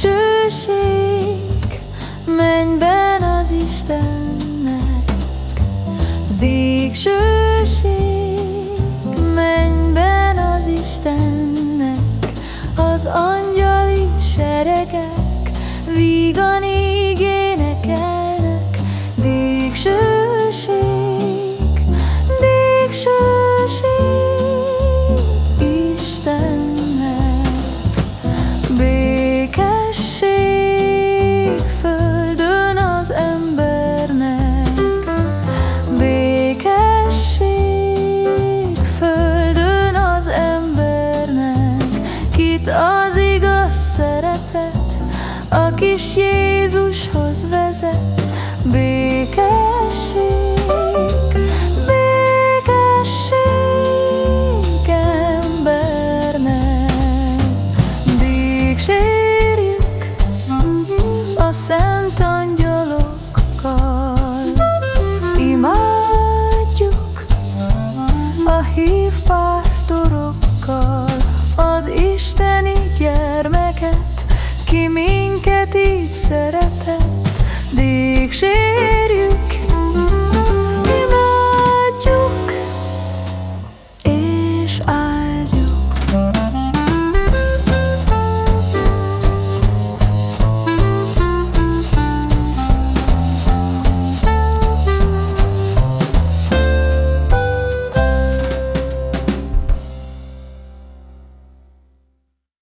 dicsőség mennyben az Istennek, dicsőség mennyben az Istennek, az angyali seregek vígan égének. Az igaz szeretet, a kis Jézushoz vezet, békesség, békesség. Dígsérjük a szent angyalokkal, imádjuk a hív ki minket így szeretett, dígség.